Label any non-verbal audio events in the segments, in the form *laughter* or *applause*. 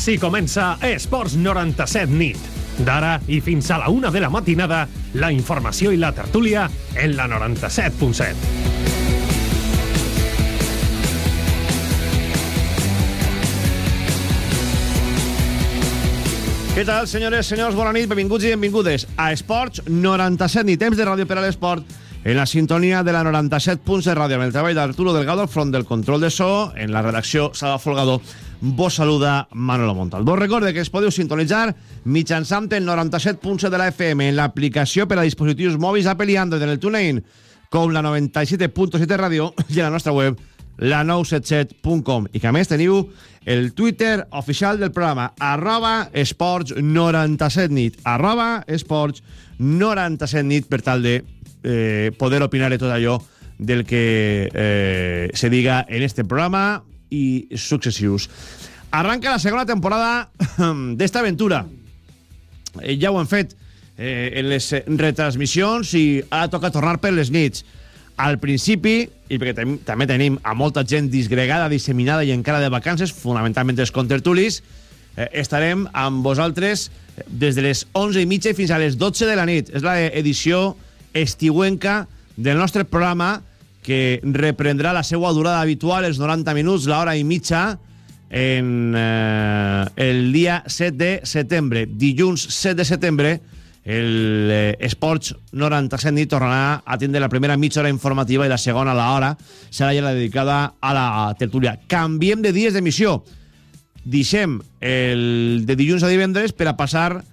Així comença Esports 97 nit. D'ara i fins a la una de la matinada, la informació i la tertúlia en la 97.7. Què tal, senyores, senyors? Bona nit, benvinguts i benvingudes a Esports 97 nit, temps de ràdio per a l'esport, en la sintonia de la 97 punts de ràdio, amb el treball d'Arturo Delgado al front del control de so, en la redacció Salva Folgado, vos saluda Manolo Montal. Vos recorde que es podeu sintonitzar mitjançant el 97 punts de la FM en l'aplicació per a dispositius mòbils Apple i Android en el TuneIn, com la 97.7 ràdio i a la nostra web la 977.com i que a més teniu el Twitter oficial del programa arroba esports 97 nit. Arroba esports 97 nit per tal de eh, poder opinar de tot allò del que eh, se diga en este programa i successius. Arranca la segona temporada *clears throat* d'esta aventura. Eh, ja ho hem fet eh, en les retransmissions i ara toca tornar per les nits al principi, i perquè tem també tenim a molta gent disgregada, disseminada i encara de vacances, fonamentalment els contertulis, eh, estarem amb vosaltres des de les 11 i mitja fins a les 12 de la nit. És l'edició estiuenca del nostre programa que reprendrà la seva durada habitual, els 90 minuts, l'hora i mitja, en eh, el dia 7 de setembre. Dilluns 7 de setembre, el eh, Esports 97 nit tornarà a tindre la primera mitja hora informativa i la segona a l'hora serà ja la dedicada a la tertúlia. Canviem de dies d'emissió. Deixem el de dilluns a divendres per a passar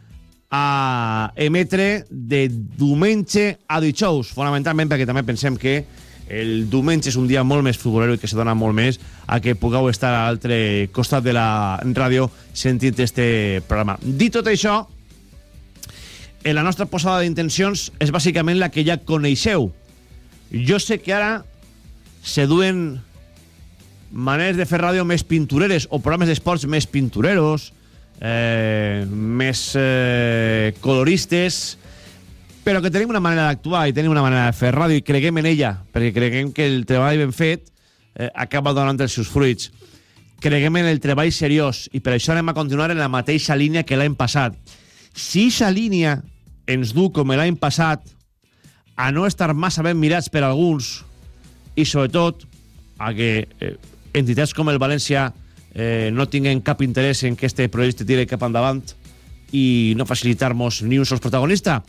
a emetre de diumenge a dijous, fonamentalment perquè també pensem que el diumenge és un dia molt més futbolero i que se dona molt més a que pugueu estar a l'altre costat de la ràdio sentint este programa. Dit tot això, en la nostra posada d'intencions és bàsicament la que ja coneixeu. Jo sé que ara se duen maneres de fer ràdio més pintureres o programes d'esports més pintureros, eh, més eh, coloristes, però que tenim una manera d'actuar i tenim una manera de fer ràdio i creguem en ella, perquè creguem que el treball ben fet eh, acaba donant els seus fruits. Creguem en el treball seriós i per això anem a continuar en la mateixa línia que l'any passat. Si aquesta línia ens du, com l'any passat, a no estar massa ben mirats per alguns i, sobretot, a que eh, entitats com el València eh, no tinguen cap interès en que este projecte tire cap endavant i no facilitar-nos ni un sols protagonista,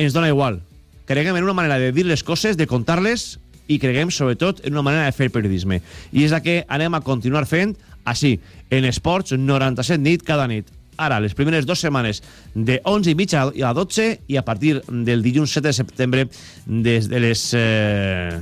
ens dona igual. Creguem en una manera de dir les coses, de contar-les, i creguem, sobretot, en una manera de fer periodisme. I és la que anem a continuar fent així, en Esports 97 nit cada nit. Ara, les primeres dues setmanes de 11 i mitja a 12 i a partir del dilluns 7 de setembre des de les eh,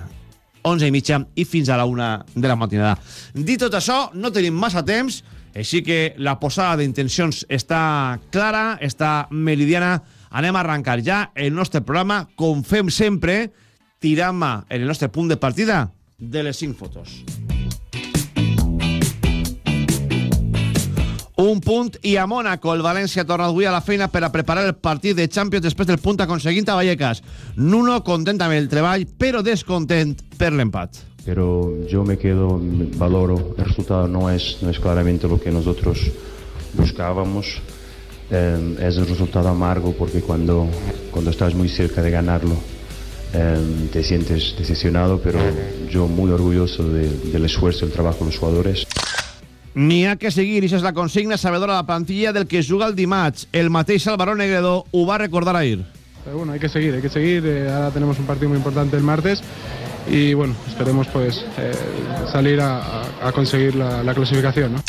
11 i mitja i fins a la 1 de la matinada. Dit tot això, no tenim massa temps, així que la posada d'intencions està clara, està meridiana. Anem a arrencar ja el nostre programa, com fem sempre, tirant en el nostre punt de partida de les 5 fotos. Un punt i a Mónaco. El València torna avui a la feina per a preparar el partit de Champions després del punt aconseguint a Vallecas. Nuno content amb el treball, però descontent per l'empat. Pero yo me quedo, valoro, el resultado no es, no es claramente lo que nosotros buscábamos. Eh, es un resultado amargo porque cuando, cuando estás muy cerca de ganarlo eh, te sientes decepcionado, pero yo muy orgulloso de, del esfuerzo y el trabajo de los jugadores. N'hi ha que seguir, i és la consigna sabedora de la plantilla del que es juga el dimarts. El mateix Álvaro Negredo ho va recordar ahir. Pero bueno, hay que seguir, hay que seguir. Eh, ahora tenemos un partido muy importante el martes y bueno, esperemos pues eh, salir a, a, a conseguir la, la clasificación. ¿no?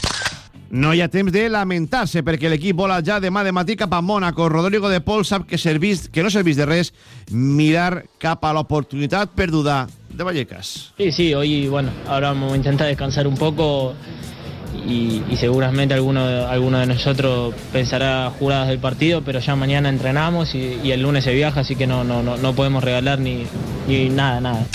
No hi ha temps de lamentar-se perquè l'equip vola ja demà de matí cap a Mónaco. Rodrigo de Pol sap que, servís, que no servís de res mirar cap a l'oportunitat perduda de Vallecas. Sí, sí, hoy bueno, ahora vamos a intentar descansar un poco y, seguramente alguno, alguno de nosotros pensará jugadas del partido, pero ya mañana entrenamos y, y el lunes se viaja, así que no, no, no, no podemos regalar ni, ni nada, nada.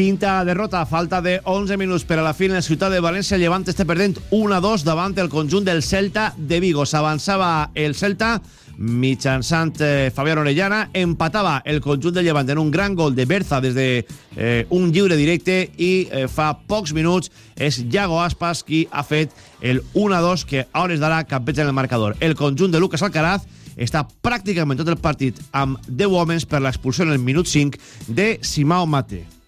Pinta derrota, falta de 11 minuts per a la fi en la ciutat de València. Llevant este perdent 1-2 davant el conjunt del Celta de Vigo. S'avançava el Celta mitjançant eh, Fabián Orellana. Empatava el conjunt del Llevant en un gran gol de Berza des de eh, un lliure directe i eh, fa pocs minuts és Iago Aspas qui ha fet el 1-2 que a hores d'ara campeja en el marcador. El conjunt de Lucas Alcaraz està pràcticament tot el partit amb 10 homes per l'expulsió en el minut 5 de Simao Mate.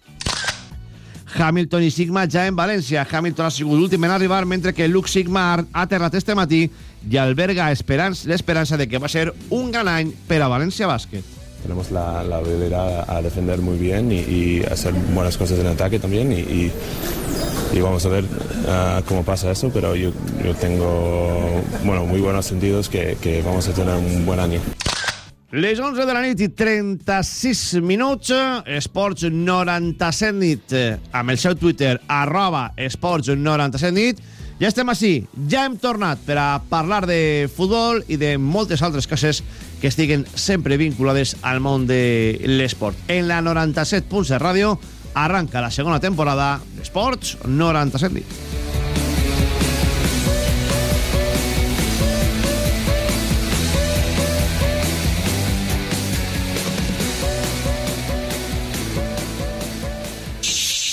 Hamilton i Sigma ja en València. Hamilton ha sigut l'últim en arribar, mentre que Luke Sigma ha aterrat este matí i alberga l'esperança de que va ser un gran any per a. Tenemos la, habilidad a defender muy bien y, hacer buenas cosas en ataque también y, vamos a ver uh, cómo pasa eso, pero yo, tengo bueno, muy buenos sentidos que vamos a tener un buen año. Les 11 de la nit i 36 minuts, Esports 97 nit, amb el seu Twitter, arroba Esports 97 nit. Ja estem així, ja hem tornat per a parlar de futbol i de moltes altres coses que estiguen sempre vinculades al món de l'esport. En la 97.7 ràdio arranca la segona temporada d'Esports 97 nit.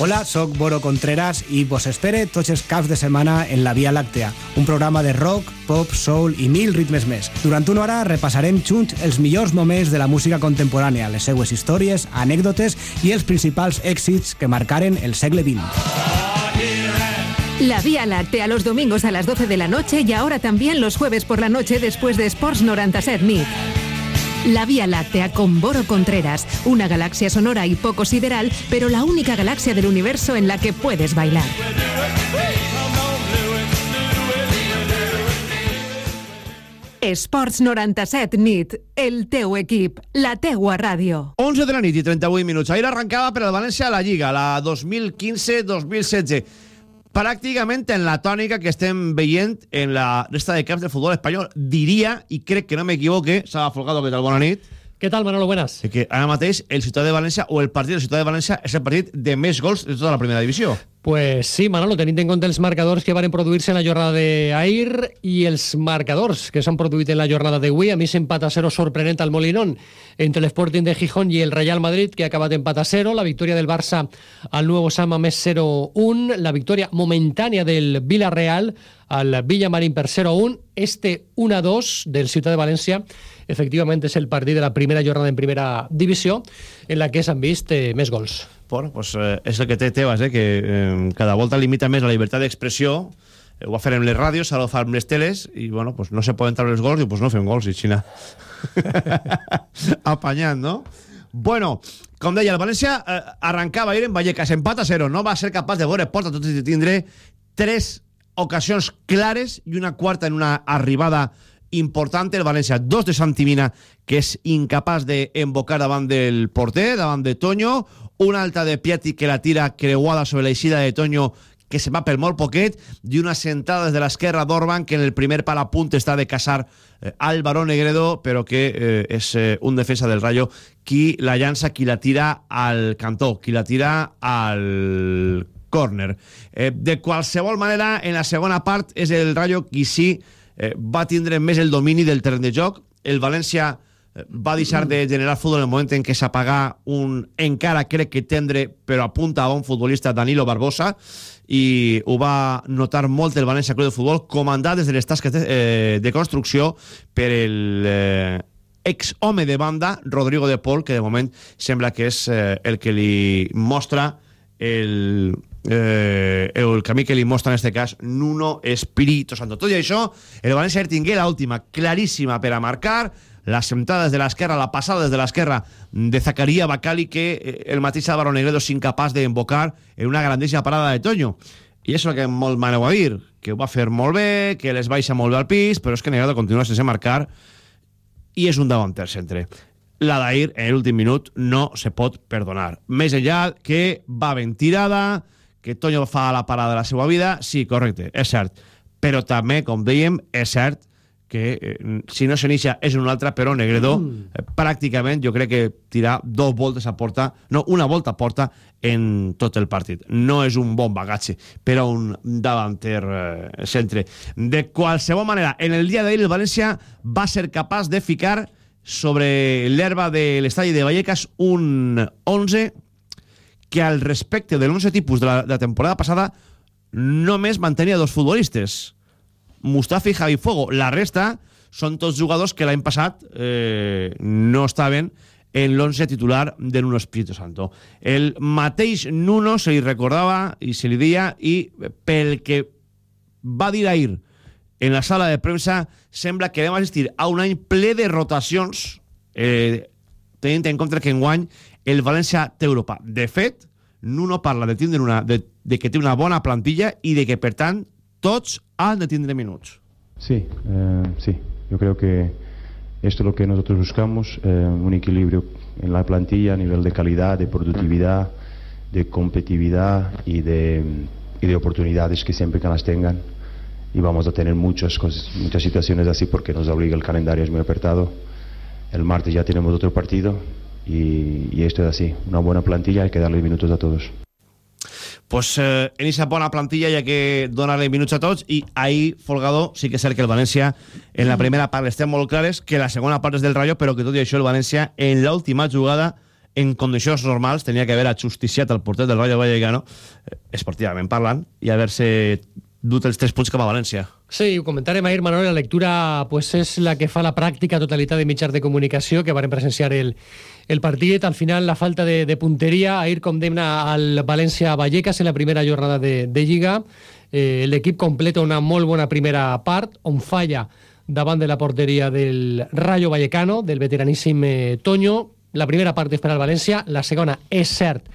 Hola, sóc Boro Contreras i vos espere tots els caps de setmana en la Via Làctea, un programa de rock, pop, soul i mil ritmes més. Durant una hora repassarem junts els millors moments de la música contemporània, les seues històries, anècdotes i els principals èxits que marcaren el segle XX. La Vía Láctea los domingos a las 12 de la noche y ahora también los jueves por la noche después de Sports 97 Nit. La Vía Láctea con Boro Contreras, una galaxia sonora y poco sideral, pero la única galaxia del universo en la que puedes bailar. Esports 97 nit, el teu equip, la teua ràdio. 11 de la nit i 38 minuts. Ahir arrencava per al València la Lliga, la 2015-2016. Pràcticament en la tònica que estem veient en la resta de camps de futbol espanyol. Diria, i crec que no m'equivoque, Saba Folgado, què tal? Bona nit. ¿Qué tal, Manolo? Buenas. Que ara mateix el Ciutat de València o el partit de Ciutat de València és el partit de més gols de tota la primera divisió. Pues sí, Manolo, tenint en compte els marcadors que van produir-se en la jornada d'ahir i els marcadors que s'han produït en la jornada d'avui, a mi s'empat a 0 sorprenent al Molinón entre l'Sporting de Gijón i el Real Madrid, que ha acabat empat a 0, la victòria del Barça al Nuevo Sama més 0-1, la victòria momentània del Villarreal al Villamarín per 0-1, este 1-2 del Ciutat de València, efectivament és el partit de la primera jornada en primera divisió, en la que s'han vist eh, més gols. Bueno, pues, eh, és el que té Tebas, eh, que eh, cada volta limita més la llibertat d'expressió, eh, ho va fer amb les ràdios, ara ho fa amb les teles, i bueno, pues, no se poden treure els gols, i pues, no fem gols, i Xina. *laughs* Apanyant, no? Bueno, com deia, el València eh, arrencava ahir en Vallecas, empat a 0, no va ser capaç de veure porta tot i tindre tres ocasions clares i una quarta en una arribada important el València, dos de Santimina que és incapaç d'embocar davant del porter, davant de Toño una alta de Piatti que la tira creuada sobre la eixida de Toño que se va pel molt poquet i una sentada des de l'esquerra d'Orban que en el primer pal a punt està de casar eh, Álvaro Negredo però que eh, és eh, un defensa del Rayo qui la llança, qui la tira al cantó, qui la tira al córner. Eh, de qualsevol manera, en la segona part és el Rayo qui sí eh, va tindre més el domini del terreny de joc. El València va deixar de generar futbol en el moment en què s'apagà un encara crec que tendre però apunta a un futbolista Danilo Barbosa i ho va notar molt el València Club de Futbol comandat des de les tasques de, eh, de construcció per el eh, ex-home de banda Rodrigo de Pol que de moment sembla que és eh, el que li mostra el eh, el camí que li mostra en este cas Nuno Espíritu Santo. Tot i això, el València tingué l'última claríssima per a marcar, la sentada des de l'esquerra, la passada des de l'esquerra de Zacaria Bacali que el mateix Álvaro Negredo és incapaç d'embocar en una grandíssima parada de Toño. i és el que molt m'aneu a dir, que ho va fer molt bé, que les baixa molt bé al pis, però és que Negredo continua sense marcar i és un davanter centre. La d'ahir, en l'últim minut, no se pot perdonar. Més enllà que va ben tirada, que Toño fa la parada de la seva vida, sí, correcte, és cert. Però també, com dèiem, és cert que eh, si no s'inicia és en una altra, però Negredo eh, pràcticament jo crec que tira dos voltes a porta, no, una volta a porta en tot el partit. No és un bon bagatge per a un davanter eh, centre. De qualsevol manera, en el dia d'ahir el València va ser capaç de ficar sobre l'herba de l'estadi de Vallecas un 11 que al respecte de l'11 tipus de la, de la temporada passada només mantenia dos futbolistes Mustafi i Javi Fuego. La resta són tots jugadors que l'any passat eh, no estaven en l'11 titular de Nuno Espíritu Santo. El mateix Nuno se li recordava i se li deia i pel que va dir ahir en la sala de premsa sembla que vam assistir a un any ple de rotacions eh, tenint en compte que enguany el València té Europa. De fet, Nuno parla de, una, de, de que té una bona plantilla i de que, per tant, tots han de tindre minuts. Sí, eh, sí. Yo creo que esto es lo que nosotros buscamos, eh, un equilibrio en la plantilla a nivel de calidad, de productividad, de competitividad y de, y de oportunidades que siempre que las tengan. Y vamos a tener muchas, cosas, muchas situaciones así porque nos obliga el calendario, es muy apretado. El martes ya tenemos otro partido y, y esto es así. Una buena plantilla, hay que darle minutos a todos. Pues, eh, en aquesta bona plantilla ha que donar-li minuts a tots i ahir, Folgado, sí que és cert que el València en la primera part estem molt clares que la segona part és del Rayo, però que tot i això el València en l'última jugada en condicions normals tenia que haver ajusticiat el porter del Rayo Vallecano eh, esportivament parlant i haver-se dut els tres punts cap a València. Sí, ho comentarem ahir, Manol, la lectura pues, és la que fa la pràctica totalitat de mitjans de comunicació que varen presenciar el, el partit. Al final, la falta de, de punteria. Ahir condemna al València Vallecas en la primera jornada de, de Lliga. Eh, L'equip completa una molt bona primera part, on falla davant de la porteria del Rayo Vallecano, del veteraníssim eh, Toño. La primera part és per al València, la segona és cert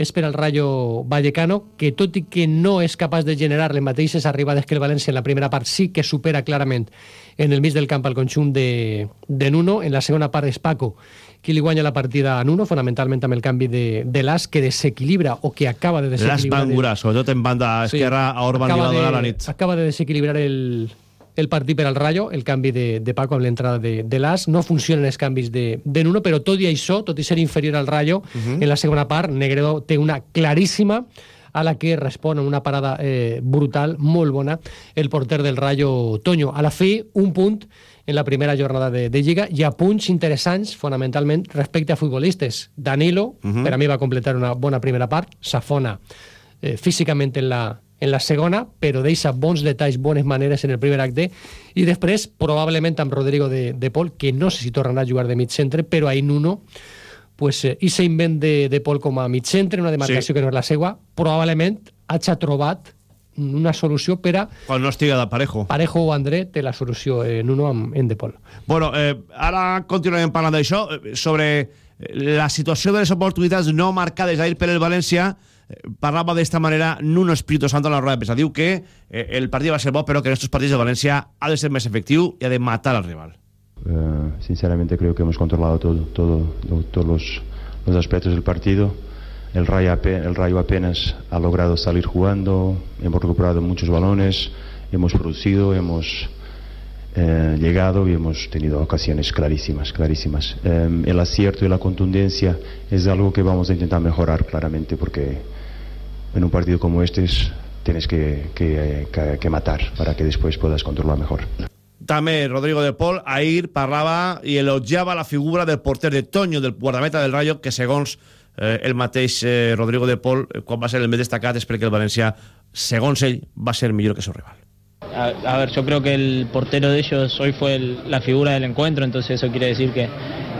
és per al Rayo Vallecano, que tot i que no és capaç de generar les mateixes arribades que el València en la primera part, sí que supera clarament en el mig del camp al conjunt de, de Nuno. En la segona part és Paco qui li guanya la partida a Nuno, fonamentalment amb el canvi de, de l'As, que desequilibra o que acaba de desequilibrar... L'As Bangura, sobretot en banda esquerra, sí, a Orban li va donar la nit. Acaba de desequilibrar el, el partit per al Rayo, el canvi de, de Paco amb l'entrada de, de l'As. No funcionen els canvis de, de Nuno, però tot i això, tot i ser inferior al Rayo, uh -huh. en la segona part, Negredo té una claríssima a la que respon en una parada eh, brutal, molt bona, el porter del Rayo Toño. A la fi, un punt en la primera jornada de, de Lliga i a punts interessants, fonamentalment, respecte a futbolistes. Danilo, uh -huh. per a mi va completar una bona primera part, Safona eh, físicament en la, en la segona, però deixa bons detalls, bones maneres en el primer acte, i després, probablement amb Rodrigo de, de Pol, que no sé si tornarà a jugar de mig centre, però ahir Nuno, pues, eh, i s'invent de, de Pol com a mig centre, una demarcació sí. que no és la seva, probablement hagi trobat una solució per a... Quan no estiga de Parejo. Parejo o André té la solució en uno amb, en Depol. Bueno, eh, ara continuarem parlant d'això, eh, sobre la situació de les oportunitats no marcades ahir per el València, eh, parlava d'esta manera Nuno Espíritu Santo en la roda de premsa. Diu que eh, el partit va ser bo, però que en estos partits de València ha de ser més efectiu i ha de matar al rival. Uh, sinceramente creo que hemos controlado todo, todo, todos los, los aspectos del partido. El Rayo, el Rayo apenas ha logrado salir jugando, hemos recuperado muchos balones, hemos producido, hemos eh, llegado y hemos tenido ocasiones clarísimas, clarísimas. Eh, el acierto y la contundencia es algo que vamos a intentar mejorar claramente porque en un partido como este es, tienes que, que, que, que matar para que después puedas controlar mejor. També Rodrigo de Pol ahir parlava i elogiava la figura del porter de Toño, del guardameta del Rayo, que segons eh, el mateix eh, Rodrigo de Pol, eh, quan va ser el més destacat és perquè el Valencia, segons ell, va ser millor que su rival. A, a, ver, yo creo que el portero de ellos hoy fue el, la figura del encuentro, entonces eso quiere decir que,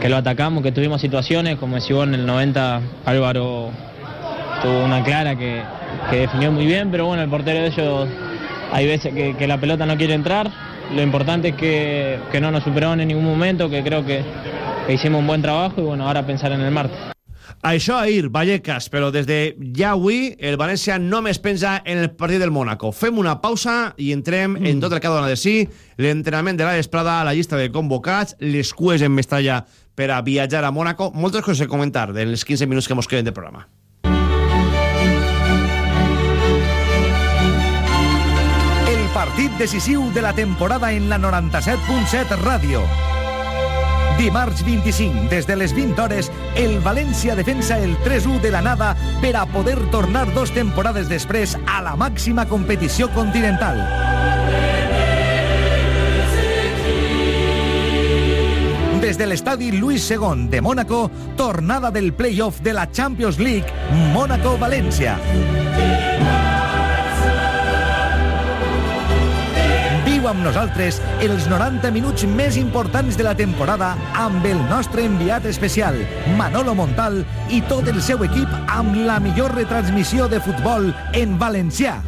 que lo atacamos, que tuvimos situaciones, como decía vos, en el 90 Álvaro tuvo una clara que, que definió muy bien, pero bueno, el portero de ellos hay veces que, que la pelota no quiere entrar, lo importante es que, que no nos superaron en ningún momento, que creo que, que hicimos un buen trabajo y bueno, ahora pensar en el martes. Això ahir, Vallecas, però des de ja avui el València només penja en el partit del Mónaco. Fem una pausa i entrem mm. en tot el que ha donat de sí, l'entrenament de la Desprada, la llista de convocats, les cues en Mestalla per a viatjar a Mónaco, moltes coses a comentar en els 15 minuts que ens queden de programa. Partit decisiu de la temporada en la 97.7 Ràdio. Dimarts 25, des de les 20 hores, el València defensa el 3-1 de la nada per a poder tornar dos temporades després a la màxima competició continental. Des de l'estadi Luis II de Mónaco, tornada del play-off de la Champions League, Mónaco-València. Amb nosaltres els 90 minuts més importants de la temporada amb el nostre enviat especial, Manolo Montal, i tot el seu equip amb la millor retransmissió de futbol en valencià.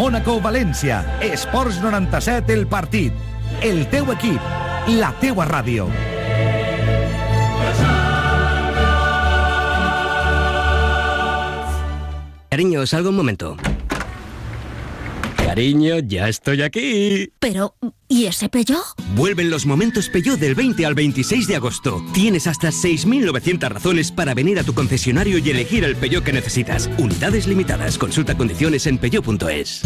Mónaco-València, Esports 97, el partit. El teu equip, la teua ràdio. Cariño, salgo un momento. Cariño, ya estoy aquí. Pero, ¿y ese Peugeot? Vuelven los momentos Peugeot del 20 al 26 de agosto. Tienes hasta 6.900 razones para venir a tu concesionario y elegir el Peugeot que necesitas. Unidades limitadas. Consulta condiciones en peugeot.es.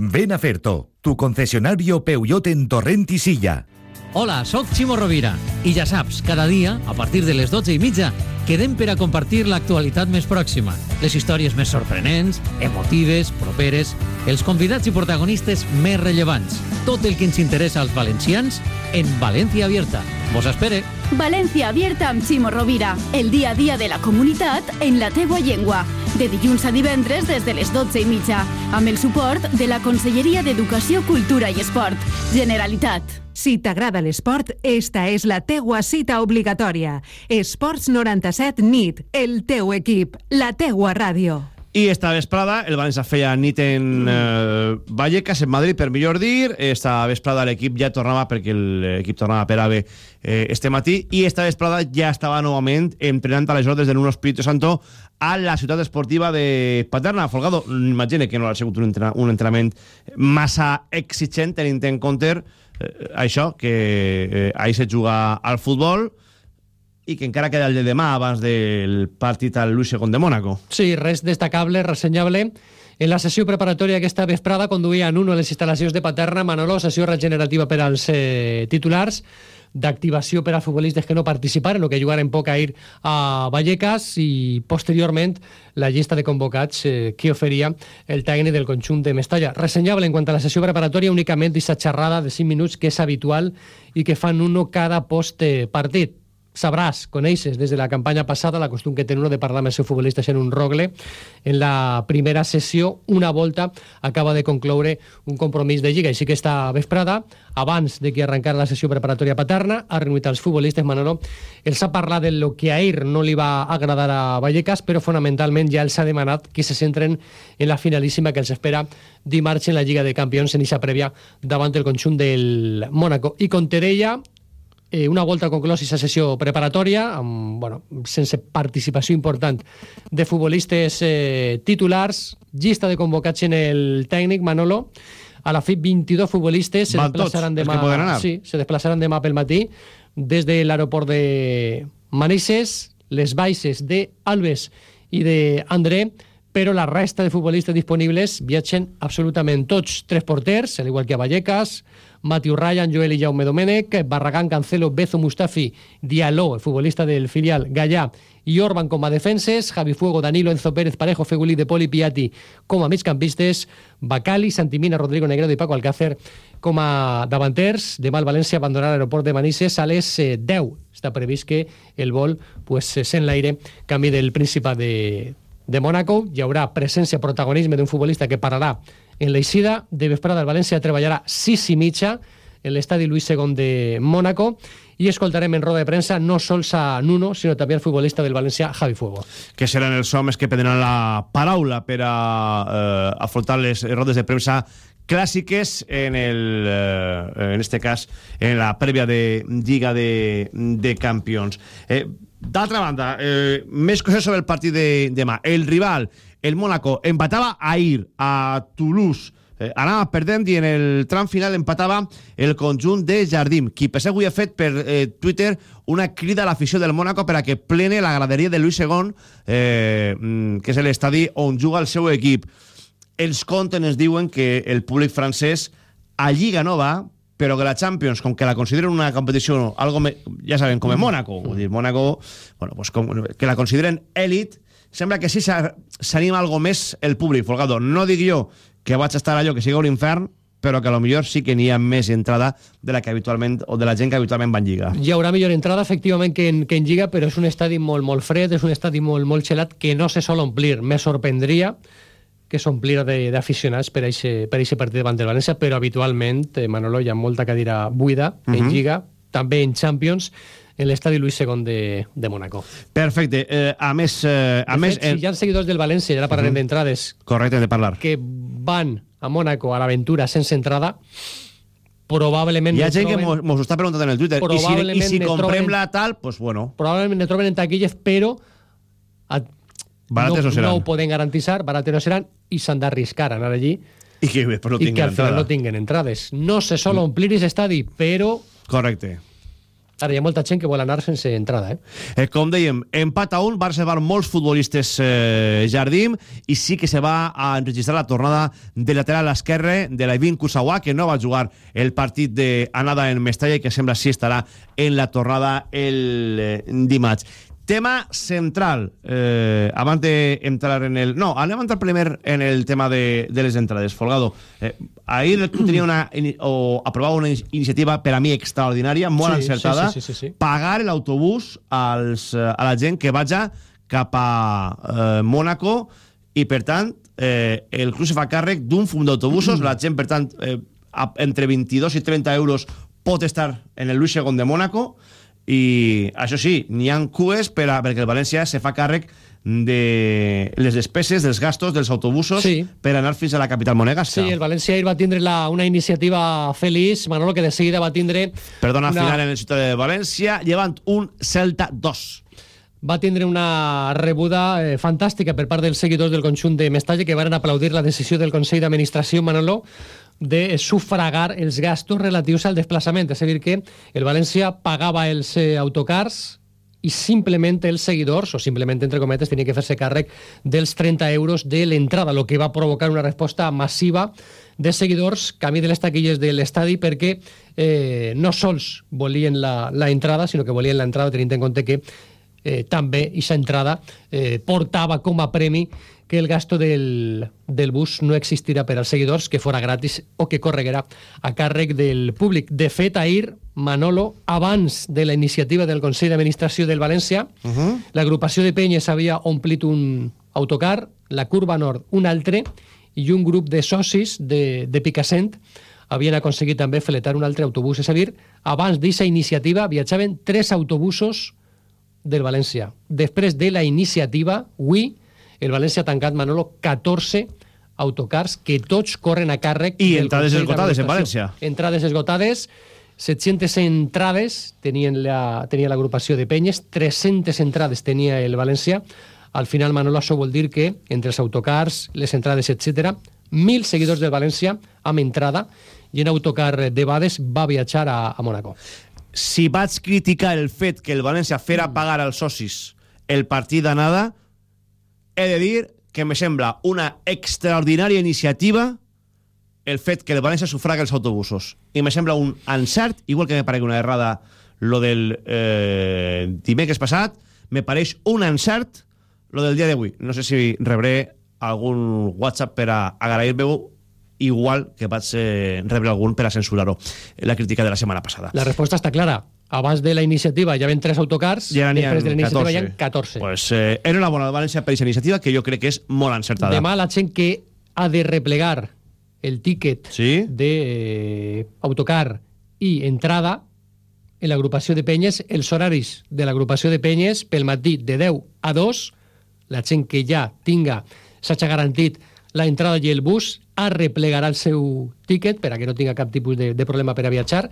Ven a Ferto, tu concesionario Peugeot en Torrent i Silla. Hola, sóc Ximo Rovira i ja saps, cada dia, a partir de les 12 i mitja, quedem per a compartir l'actualitat més pròxima, les històries més sorprenents, emotives, properes, els convidats i protagonistes més rellevants, tot el que ens interessa als valencians en València Abierta. Vos espere. València Abierta amb Ximo Rovira, el dia a dia de la comunitat en la teua llengua. De dilluns a divendres des de les 12 i mitja, amb el suport de la Conselleria d'Educació, Cultura i Esport. Generalitat. Si t'agrada l'esport, esta és la teua cita obligatòria. Esports 97 NIT, el teu equip, la teua ràdio. I esta vesprada el València feia nit en eh, Vallecas, en Madrid, per millor dir. Esta vesprada l'equip ja tornava, perquè l'equip tornava per AVE eh, este matí, i esta vesprada ja estava novament entrenant a les hores del Nuno Espíritu Santo a la ciutat esportiva de Paterna. Folgado, imagina que no ha sigut un, entrena, un entrenament massa exigent tenint en compte eh, això, que eh, ahir se juga al futbol i que encara queda el de demà abans del partit al Luis II de Mónaco. Sí, res destacable, ressenyable. En la sessió preparatòria aquesta vesprada conduïa en uno a les instal·lacions de Paterna, Manolo, sessió regenerativa per als eh, titulars, d'activació per a futbolistes que no participaren o que jugaren poc a ir a Vallecas i posteriorment la llista de convocats eh, que oferia el tècnic del conjunt de Mestalla. Ressenyable en quant a la sessió preparatòria únicament aquesta xerrada de 5 minuts que és habitual i que fan uno cada post eh, sabràs, coneixes des de la campanya passada la costum que té uno de parlar amb el seu futbolista en un rogle. En la primera sessió, una volta, acaba de concloure un compromís de Lliga. Així que esta vesprada, abans de que arrencara la sessió preparatòria paterna, ha reunit els futbolistes, Manolo, els ha parlat de lo que ahir no li va agradar a Vallecas, però fonamentalment ja els ha demanat que se centren en la finalíssima que els espera dimarts en la Lliga de Campions en ixa prèvia davant el conjunt del Mónaco. I con Terella, eh, una volta conclòs aquesta sessió preparatòria, amb, bueno, sense participació important de futbolistes eh, titulars, llista de convocats en el tècnic, Manolo, a la fi 22 futbolistes se Van desplaçaran tots, demà, sí, se desplaçaran demà pel matí des de l'aeroport de Manises, les baixes de Alves i de André, però la resta de futbolistes disponibles viatgen absolutament tots. Tres porters, al igual que a Vallecas, Matiu Ryan, Joel i Jaume Domènech, Barragán, Cancelo, Bezo, Mustafi, Diallo, el futbolista del filial, Gallà i Orban com a defenses, Javi Fuego, Danilo, Enzo Pérez, Parejo, Fegulí, De Poli, Piatti com a migcampistes, Bacali, Santimina, Rodrigo Negredo i Paco Alcácer com a davanters. Demà el València abandonarà l'aeroport de Manises a les eh, 10. Està previst que el vol pues, eh, l'aire canvi del Principat de, de Mónaco. Hi haurà presència, protagonisme d'un futbolista que pararà en l'eixida de vesprada el València treballarà 6 i mitja en l'estadi Luis II de Mónaco i escoltarem en roda de premsa no sols a Nuno, sinó també al futbolista del València, Javi Fuego. Que seran els homes que prendran la paraula per a eh, afrontar les rodes de premsa clàssiques en el eh, en este cas en la prèvia de Lliga de, de Campions eh, d'altra banda eh, més coses sobre el partit de demà. El rival, el Mónaco empatava ahir a Toulouse. Eh, anava perdent i en el tram final empatava el conjunt de Jardim qui per avui ha fet per eh, Twitter una crida a l'afició del Mónaco per a que plene la graderia de Luis II eh, que és l'estadi on juga el seu equip. Els conten ens diuen que el públic francès a Lliga no va però que la Champions, com que la consideren una competició algo me, ja saben, com en Mónaco vull dir, Mónaco, bueno, pues com, que la consideren èlit, sembla que sí s'anima algo més el públic Folgado, no dic jo que vaig estar allò que sigui un infern però que a lo millor sí que n'hi ha més entrada de la que habitualment o de la gent que habitualment va en Lliga. Hi haurà millor entrada, efectivament, que en, que en Lliga, però és un estadi molt, molt fred, és un estadi molt, molt xelat que no se sol omplir. Me sorprendria que s'omplira d'aficionats per a aquest partit davant del València, però habitualment, eh, Manolo, hi ha molta cadira buida uh -huh. en Lliga, també en Champions, en l'estadi Luis II de, de Mónaco. Perfecte. Eh, a més... Eh, a més fet, en... si hi ha seguidors del València, ja parlarem uh -huh. d'entrades... Correcte, de parlar. Que van a Mónaco a l'aventura sense entrada, probablement... Hi ha gent troben, que mos està preguntant en el Twitter i si, i si comprem troben, la tal, pues bueno. Probablement ne troben en taquilles, però... A, Barates no, no seran. No ho poden garantir, barates no seran, i s'han d'arriscar a anar allí i que, no i que al final entrada. no tinguen entrades. No se sol omplir aquest estadi, però... Correcte. Ara hi ha molta gent que vol anar sense entrada, eh? eh com dèiem, empat a un, va reservar molts futbolistes eh, Jardim i sí que se va a enregistrar la tornada de lateral esquerre de la Ivin Kusawa, que no va jugar el partit d'anada en Mestalla i que sembla sí estarà en la tornada el eh, dimarts. Tema central, eh, abans d'entrar en el... No, anem a entrar primer en el tema de, de les entrades. Folgado, eh, ahir *clears throat* el club tenia una... o aprovava una iniciativa per a mi extraordinària, molt sí, encertada, sí, sí, sí, sí, sí. pagar l'autobús eh, a la gent que vaja cap a eh, Mónaco i, per tant, eh, el club se fa càrrec d'un fum d'autobusos, mm. *clears throat* la gent, per tant, eh, entre 22 i 30 euros pot estar en el Luis II de Mónaco, i això sí, n'hi han cues per a, perquè el València se fa càrrec de les despeses, dels gastos dels autobusos sí. per anar fins a la capital monegasca. Sí, el València ahir va tindre la, una iniciativa feliç, Manolo, que de seguida va tindre... Perdona, una... final en el ciutat de València, llevant un Celta 2 va tindre una rebuda eh, fantàstica per part dels seguidors del conjunt de Mestalla que van aplaudir la decisió del Consell d'Administració Manolo de sufragar els gastos relatius al desplaçament. És a dir, que el València pagava els eh, autocars i simplement els seguidors, o simplement entre cometes, tenia que fer-se càrrec dels 30 euros de l'entrada, el que va provocar una resposta massiva de seguidors camí de les taquilles de l'estadi perquè eh, no sols volien la, la entrada, sinó que volien l'entrada tenint en compte que eh, també aquesta entrada eh, portava com a premi que el gasto del, del bus no existirà per als seguidors, que fora gratis o que correguerà a càrrec del públic. De fet, ahir, Manolo, abans de la iniciativa del Consell d'Administració del València, uh -huh. l'agrupació de penyes havia omplit un autocar, la Curva Nord un altre, i un grup de socis de, de Picassent havien aconseguit també fletar un altre autobús. És a dir, abans d'aquesta iniciativa viatjaven tres autobusos del València. Després de la iniciativa, avui, el València ha tancat, Manolo, 14 autocars que tots corren a càrrec... I entrades esgotades en València. Entrades esgotades, 700 entrades tenien la, tenia l'agrupació de penyes, 300 entrades tenia el València. Al final, Manolo, això vol dir que entre els autocars, les entrades, etc, 1.000 seguidors del València amb entrada i en autocar de Bades va viatjar a, a Mónaco. Si vaig criticar el fet que el València fera pagar als socis el partit d'anada, he de dir que me sembla una extraordinària iniciativa el fet que el València sufraga els autobusos. I me sembla un encert, igual que me pareix una errada lo del eh, dimecres passat, me pareix un encert lo del dia d'avui. No sé si rebré algun WhatsApp per a agrair-me igual que vaig eh, rebre algun per a censurar-ho. La crítica de la setmana passada. La resposta està clara abans de la iniciativa ja ven tres autocars, ja després de la iniciativa 14. hi ha 14. Pues, eh, era una bona València per aquesta iniciativa que jo crec que és molt encertada. Demà la gent que ha de replegar el tíquet sí? de eh, autocar i entrada en l'agrupació de penyes els horaris de l'agrupació de penyes pel matí de 10 a 2 la gent que ja tinga s'ha garantit la entrada i el bus arreplegarà el seu tíquet per a que no tinga cap tipus de, de problema per a viatjar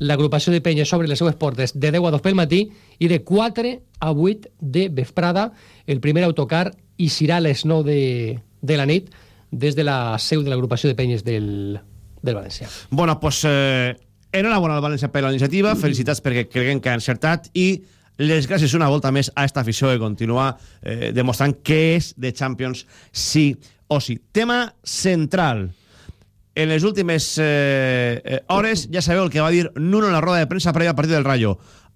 l'agrupació de penyes sobre les seues portes de 10 a 2 pel matí i de 4 a 8 de vesprada el primer autocar i serà a les 9 de, de la nit des de la seu de l'agrupació de penyes del, del València. Bueno, pues eh, enhorabona al València per la iniciativa, felicitats perquè creguem que ha encertat i les gràcies una volta més a esta afició que continua eh, demostrant que és de Champions sí o sí. Tema central. En les últimes eh, eh, hores ja sabeu el que va dir Nuno en la roda de premsa prèvia al partit del Rayo.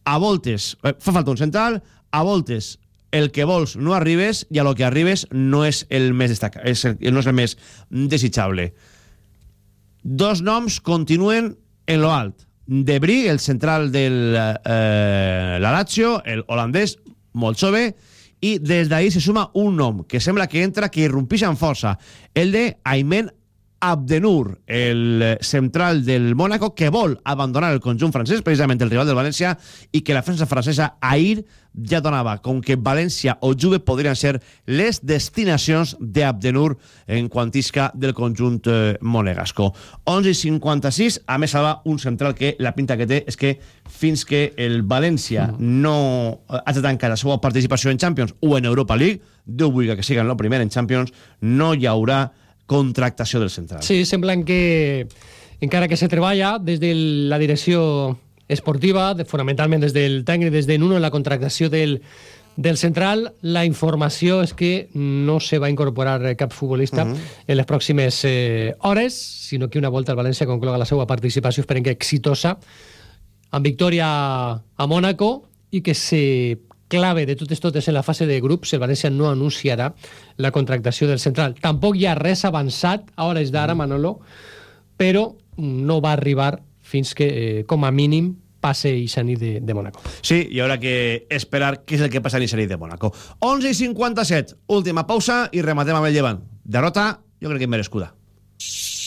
A voltes, eh, fa falta un central, a voltes el que vols no arribes i a lo que arribes no és el més destacat, és el, no és el més desitjable. Dos noms continuen en lo alt. De Brie, el central del eh, la Lazio, el holandès, molt jove, i des d'ahir se suma un nom que sembla que entra, que irrumpix amb força, el de Aymen Abdenur, el central del Mónaco, que vol abandonar el conjunt francès, precisament el rival del València, i que la defensa francesa ahir ja donava com que València o Juve podrien ser les destinacions d'Abdenur en quantisca del conjunt eh, monegasco. 11 i 56, a més salva un central que la pinta que té és que fins que el València no ha de tancar la seva participació en Champions o en Europa League, Déu vulgui que siguen el primer en Champions, no hi haurà contractació del central. Sí, semblen que encara que se treballa des de la direcció esportiva, de, fonamentalment des del tècnic, des de Nuno, en la contractació del, del central, la informació és que no se va incorporar cap futbolista uh -huh. en les pròximes eh, hores, sinó que una volta el València concloga la seva participació, esperem que exitosa, amb victòria a Mònaco i que se clave de totes totes en la fase de grups, el València no anunciarà la contractació del central. Tampoc hi ha res avançat a hores d'ara, Manolo, però no va arribar fins que, eh, com a mínim, passe Ixaní de, de Mónaco. Sí, i haurà que esperar què és el que passa en Ixaní de Mónaco. 11 i 57, última pausa i rematem amb el llevant. Derrota, jo crec que merescuda.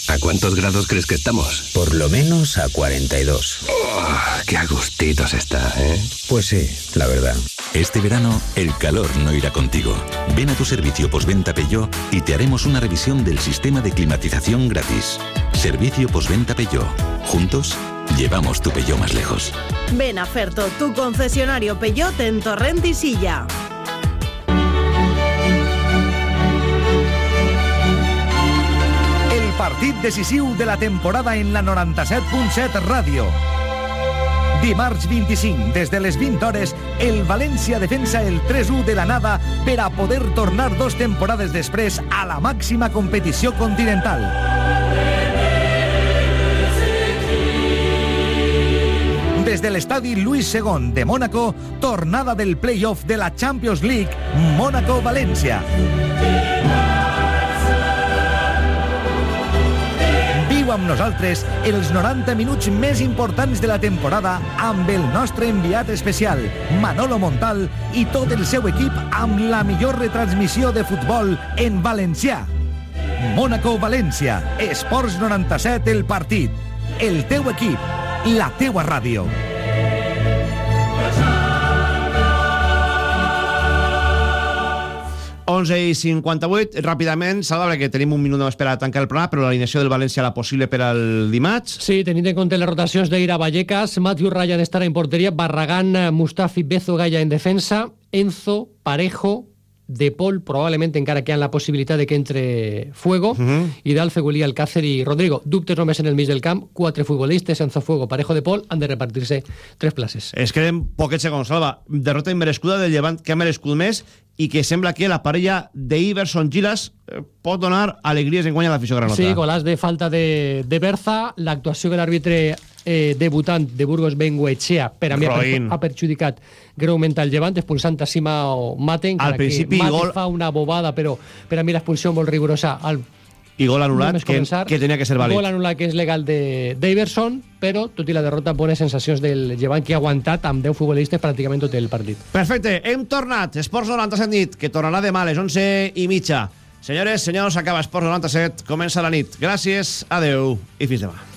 ¿A cuántos grados crees que estamos? Por lo menos a 42. Oh, ¡Qué a gustitos está, eh! Pues sí, la verdad. Este verano, el calor no irá contigo. Ven a tu servicio postventa Peugeot y te haremos una revisión del sistema de climatización gratis. Servicio postventa Peugeot. Juntos, llevamos tu Peugeot más lejos. Ven a Ferto, tu concesionario Peugeot en Torrent i Silla. El partit decisiu de la temporada en la 97.7 Ràdio. Dimarts 25, des de les 20 hores, el València defensa el 3-1 de la nada per a poder tornar dos temporades després a la màxima competició continental. Des de l'estadi Luis II de Mónaco, tornada del play-off de la Champions League, Mónaco-València. Amb nosaltres els 90 minuts més importants de la temporada amb el nostre enviat especial, Manolo Montal, i tot el seu equip amb la millor retransmissió de futbol en valencià. Mónaco-València, Esports 97 el partit. El teu equip, la teua ràdio. Onze i 58, ràpidament, saludable que tenim un minut només per a tancar el programa, però l'alineació del València la possible per al dimarts. Sí, tenint en compte les rotacions d'Eira Vallecas, Matthew Ryan estarà en porteria, Barragán, Mustafi, Bezo, Gaya en defensa, Enzo, Parejo, De Paul, probablement encara que han la possibilitat de que entre Fuego, uh -huh. i d'Alfegulí, Alcácer i Rodrigo. Dubtes només en el mig del camp, quatre futbolistes, Enzo Fuego, Parejo, De Paul, han de repartir-se tres places. Es queden poquets segons, Salva. Derrota immerescuda del Llevant, que ha merescut més, i que sembla que la parella d'Iverson Gilas eh, pot donar alegries en guanya a l'afició granota. Sí, golàs de falta de, de Berza, l'actuació de l'àrbitre eh, debutant de Burgos Benguetxea per a mi ha, per, ha perjudicat greument el llevant expulsant a Sima o Mate Al principi, que Mate gol- fa una bobada però per a mi l'expulsió molt rigorosa al I gol anul·lat, que, començar. que tenia que ser vàlid. Gol anul·lat que és legal de d'Iverson, però tot i la derrota bones sensacions del llevant que ha aguantat amb 10 futbolistes pràcticament tot el partit. Perfecte, hem tornat. Esports 97 nit, que tornarà demà a les 11 i mitja. Senyores, senyors, acaba Esports 97, comença la nit. Gràcies, adeu i fins demà.